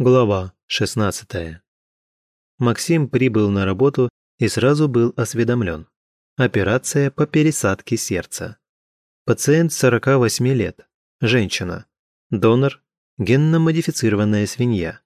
Глава 16. Максим прибыл на работу и сразу был осведомлен. Операция по пересадке сердца. Пациент 48 лет. Женщина. Донор – генно-модифицированная свинья.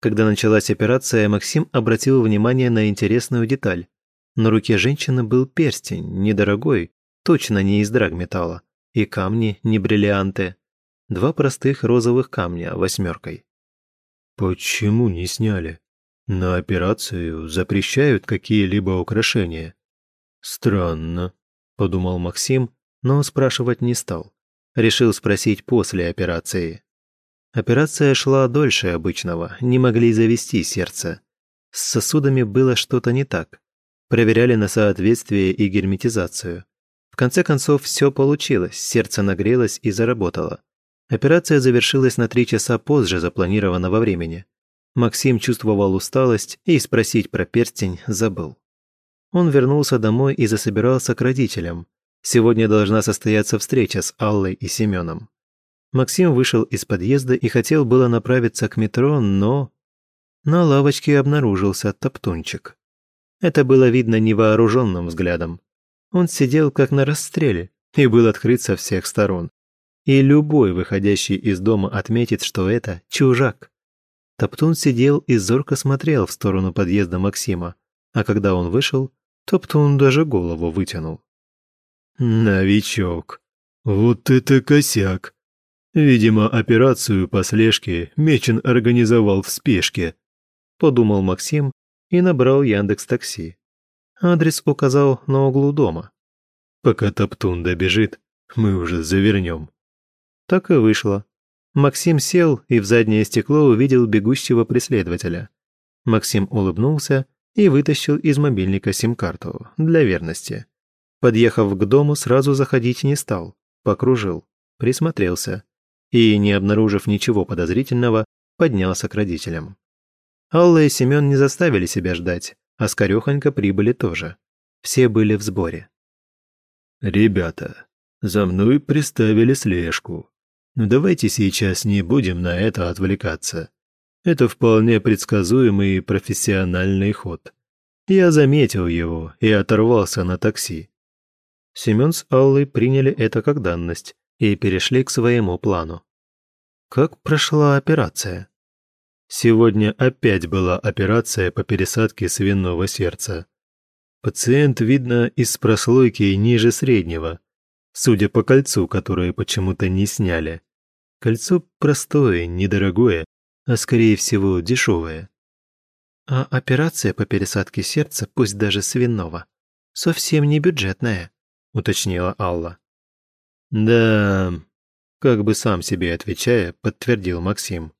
Когда началась операция, Максим обратил внимание на интересную деталь. На руке женщины был перстень, недорогой, точно не из драгметалла, и камни, не бриллианты. Два простых розовых камня восьмеркой. «Почему не сняли? На операцию запрещают какие-либо украшения». «Странно», – подумал Максим, но спрашивать не стал. Решил спросить после операции. Операция шла дольше обычного, не могли завести сердце. С сосудами было что-то не так. Проверяли на соответствие и герметизацию. В конце концов, все получилось, сердце нагрелось и заработало. Операция завершилась на три часа позже запланированного времени. Максим чувствовал усталость и спросить про перстень забыл. Он вернулся домой и засобирался к родителям. Сегодня должна состояться встреча с Аллой и Семеном. Максим вышел из подъезда и хотел было направиться к метро, но... На лавочке обнаружился топтунчик. Это было видно невооруженным взглядом. Он сидел как на расстреле и был открыт со всех сторон и любой, выходящий из дома, отметит, что это чужак. Топтун сидел и зорко смотрел в сторону подъезда Максима, а когда он вышел, Топтун даже голову вытянул. «Новичок, вот это косяк! Видимо, операцию по слежке Мечин организовал в спешке», подумал Максим и набрал Яндекс Такси. Адрес указал на углу дома. «Пока Топтун добежит, мы уже завернем». Так и вышло. Максим сел и в заднее стекло увидел бегущего преследователя. Максим улыбнулся и вытащил из мобильника сим-карту для верности. Подъехав к дому, сразу заходить не стал, покружил, присмотрелся и, не обнаружив ничего подозрительного, поднялся к родителям. Алла и Семен не заставили себя ждать, а скорехонько прибыли тоже. Все были в сборе. «Ребята, за мной приставили слежку», но давайте сейчас не будем на это отвлекаться. Это вполне предсказуемый профессиональный ход. Я заметил его и оторвался на такси. Семен с Аллой приняли это как данность и перешли к своему плану. Как прошла операция? Сегодня опять была операция по пересадке свиного сердца. Пациент, видно, из прослойки ниже среднего, судя по кольцу, которое почему-то не сняли. Кольцо простое, недорогое, а скорее всего дешевое. А операция по пересадке сердца, пусть даже свиного, совсем не бюджетная, уточнила Алла. Да, как бы сам себе отвечая, подтвердил Максим.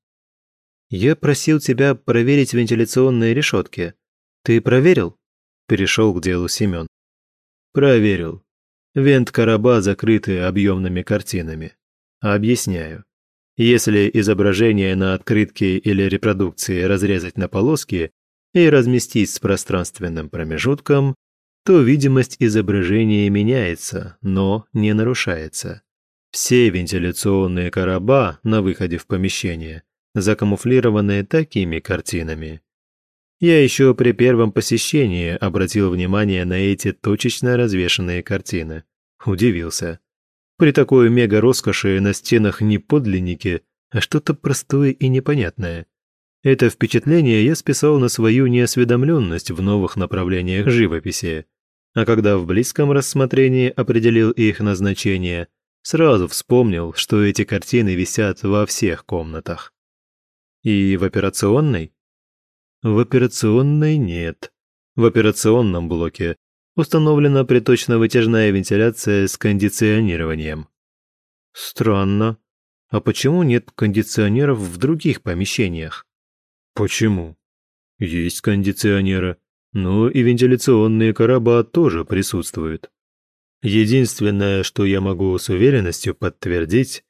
Я просил тебя проверить вентиляционные решетки. Ты проверил? Перешел к делу Семен. Проверил. Вент-короба закрыты объемными картинами. Объясняю. Если изображение на открытке или репродукции разрезать на полоски и разместить с пространственным промежутком, то видимость изображения меняется, но не нарушается. Все вентиляционные короба на выходе в помещение закамуфлированы такими картинами. Я еще при первом посещении обратил внимание на эти точечно развешанные картины. Удивился. При такой мега-роскоши на стенах не подлинники, а что-то простое и непонятное. Это впечатление я списал на свою неосведомленность в новых направлениях живописи. А когда в близком рассмотрении определил их назначение, сразу вспомнил, что эти картины висят во всех комнатах. И в операционной? В операционной нет. В операционном блоке установлена приточно-вытяжная вентиляция с кондиционированием. Странно. А почему нет кондиционеров в других помещениях? Почему? Есть кондиционеры, но и вентиляционные короба тоже присутствуют. Единственное, что я могу с уверенностью подтвердить,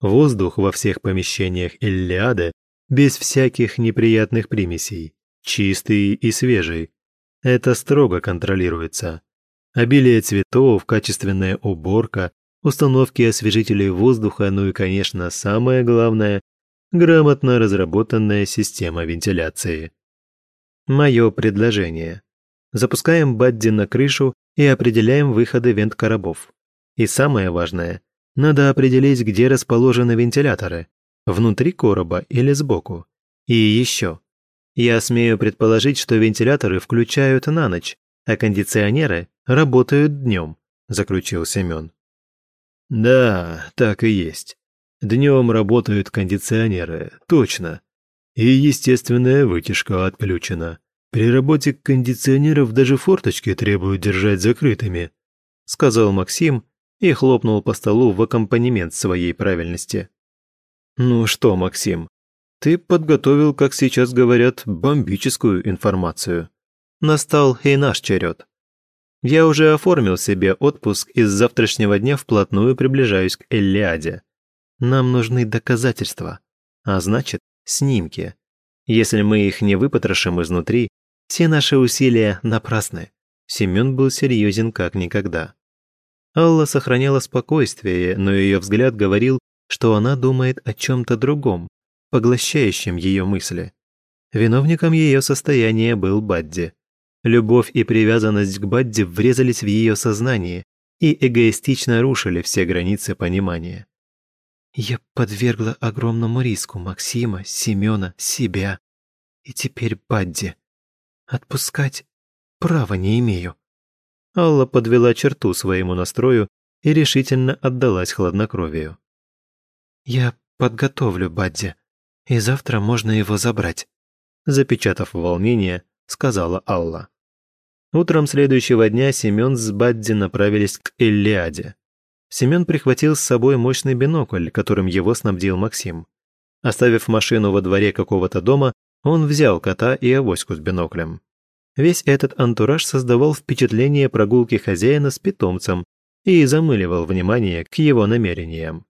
воздух во всех помещениях Иллиады без всяких неприятных примесей, чистый и свежий, это строго контролируется. Обилие цветов, качественная уборка, установки освежителей воздуха, ну и, конечно, самое главное грамотно разработанная система вентиляции. Мое предложение. Запускаем Бадди на крышу и определяем выходы вент-коробов. И самое важное, надо определить, где расположены вентиляторы, внутри короба или сбоку. И еще. Я смею предположить, что вентиляторы включают на ночь, а кондиционеры работают днем, заключил Семен. Да, так и есть. Днем работают кондиционеры, точно. И естественная вытяжка отключена. При работе кондиционеров даже форточки требуют держать закрытыми, сказал Максим и хлопнул по столу в аккомпанемент своей правильности. Ну что, Максим, ты подготовил, как сейчас говорят, бомбическую информацию. Настал и наш черед. Я уже оформил себе отпуск и с завтрашнего дня вплотную приближаюсь к Эллиаде. Нам нужны доказательства, а значит, снимки. Если мы их не выпотрошим изнутри, все наши усилия напрасны. Семен был серьезен как никогда. Алла сохраняла спокойствие, но ее взгляд говорил, что она думает о чем-то другом, поглощающем ее мысли. Виновником ее состояния был Бадди. Любовь и привязанность к Бадди врезались в ее сознание и эгоистично рушили все границы понимания. «Я подвергла огромному риску Максима, Семена, себя. И теперь Бадди. Отпускать права не имею». Алла подвела черту своему настрою и решительно отдалась хладнокровию. «Я подготовлю Бадди, и завтра можно его забрать», запечатав волнение, сказала Алла. Утром следующего дня Семен с Бадди направились к Эллиаде. Семен прихватил с собой мощный бинокль, которым его снабдил Максим. Оставив машину во дворе какого-то дома, он взял кота и авоську с биноклем. Весь этот антураж создавал впечатление прогулки хозяина с питомцем и замыливал внимание к его намерениям.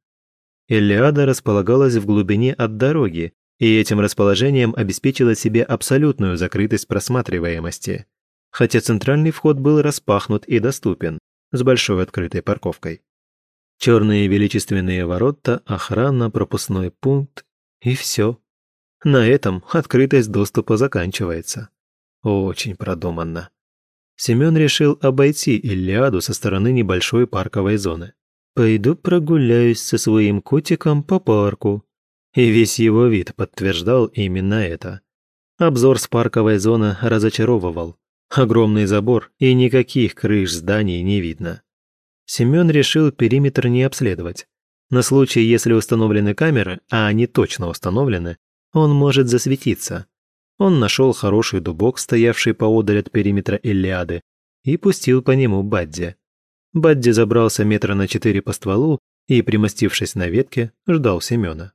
Эллиада располагалась в глубине от дороги, и этим расположением обеспечила себе абсолютную закрытость просматриваемости. Хотя центральный вход был распахнут и доступен, с большой открытой парковкой. Черные величественные ворота, охрана, пропускной пункт и все. На этом открытость доступа заканчивается. Очень продуманно. Семен решил обойти Иллиаду со стороны небольшой парковой зоны. Пойду прогуляюсь со своим котиком по парку. И весь его вид подтверждал именно это. Обзор с парковой зоны разочаровывал. Огромный забор и никаких крыш зданий не видно. Семен решил периметр не обследовать. На случай, если установлены камеры, а они точно установлены, он может засветиться. Он нашел хороший дубок, стоявший поодаль от периметра Илиады, и пустил по нему Бадди. Бадди забрался метра на четыре по стволу и, примостившись на ветке, ждал Семена.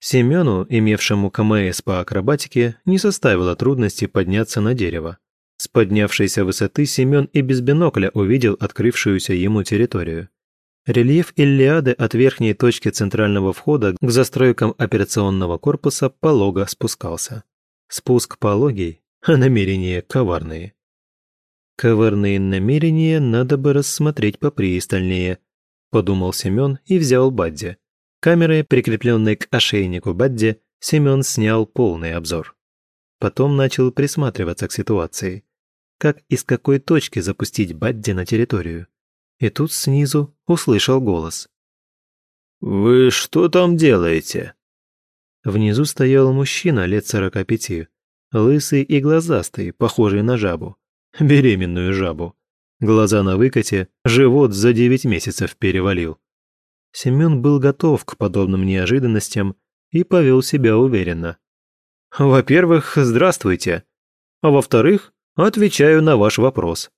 Семену, имевшему КМС по акробатике, не составило трудности подняться на дерево. С поднявшейся высоты Семен и без бинокля увидел открывшуюся ему территорию. Рельеф Иллиады от верхней точки центрального входа к застройкам операционного корпуса полого спускался. Спуск пологий, а намерения коварные. Коварные намерения надо бы рассмотреть попристальнее, подумал Семен и взял Бадди. Камерой, прикрепленной к ошейнику Бадди, Семен снял полный обзор. Потом начал присматриваться к ситуации. Как и с какой точки запустить Бадди на территорию. И тут снизу услышал голос. «Вы что там делаете?» Внизу стоял мужчина лет сорока пяти, лысый и глазастый, похожий на жабу беременную жабу. Глаза на выкате, живот за девять месяцев перевалил. Семен был готов к подобным неожиданностям и повел себя уверенно. «Во-первых, здравствуйте. А во-вторых, отвечаю на ваш вопрос.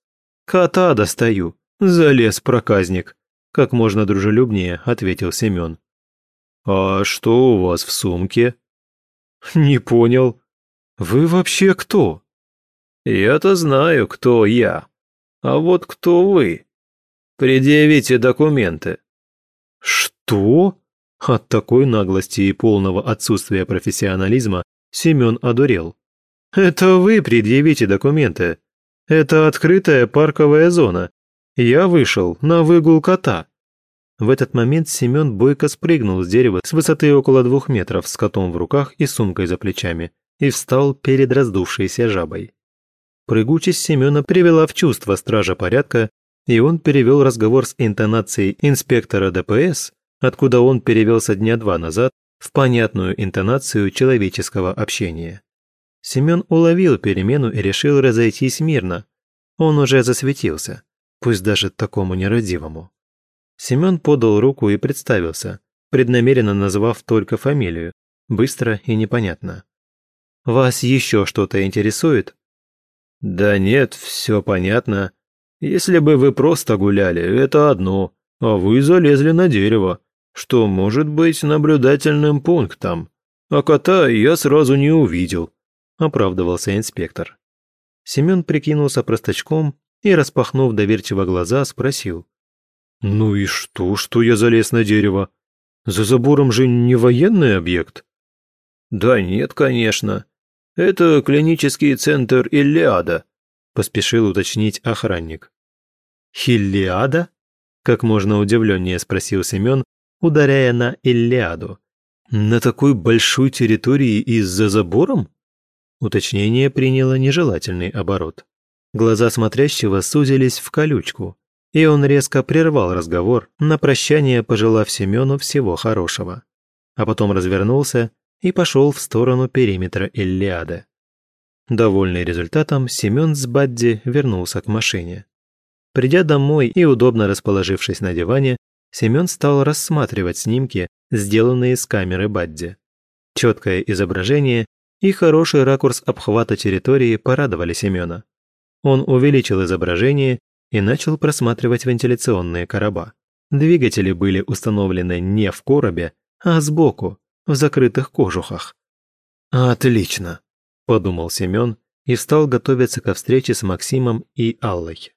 Кота достаю. Залез проказник», – как можно дружелюбнее ответил Семен. «А что у вас в сумке?» «Не понял. Вы вообще кто?» Я-то знаю, кто я. А вот кто вы? Предъявите документы. Что? От такой наглости и полного отсутствия профессионализма Семен одурел. Это вы предъявите документы. Это открытая парковая зона. Я вышел на выгул кота. В этот момент Семен бойко спрыгнул с дерева с высоты около двух метров с котом в руках и сумкой за плечами и встал перед раздувшейся жабой. Прыгучесть Семена привела в чувство стража порядка, и он перевел разговор с интонацией инспектора ДПС, откуда он перевелся дня два назад, в понятную интонацию человеческого общения. Семен уловил перемену и решил разойтись мирно. Он уже засветился, пусть даже такому нерадивому. Семен подал руку и представился, преднамеренно назвав только фамилию, быстро и непонятно. «Вас еще что-то интересует?» «Да нет, все понятно. Если бы вы просто гуляли, это одно, а вы залезли на дерево, что может быть наблюдательным пунктом. А кота я сразу не увидел», – оправдывался инспектор. Семен прикинулся простачком и, распахнув доверчиво глаза, спросил. «Ну и что, что я залез на дерево? За забором же не военный объект?» «Да нет, конечно. Это клинический центр Иллиада», – поспешил уточнить охранник. «Иллиада?» – как можно удивленнее спросил Семен, ударяя на Иллиаду. «На такой большой территории и за забором?» Уточнение приняло нежелательный оборот. Глаза смотрящего сузились в колючку, и он резко прервал разговор, на прощание пожелав Семену всего хорошего. А потом развернулся и пошел в сторону периметра Иллиады. Довольный результатом, Семен с Бадди вернулся к машине. Придя домой и удобно расположившись на диване, Семен стал рассматривать снимки, сделанные с камеры Бадди. Четкое изображение и хороший ракурс обхвата территории порадовали Семена. Он увеличил изображение и начал просматривать вентиляционные короба. Двигатели были установлены не в коробе, а сбоку, в закрытых кожухах. «Отлично», – подумал Семен и стал готовиться ко встрече с Максимом и Аллой.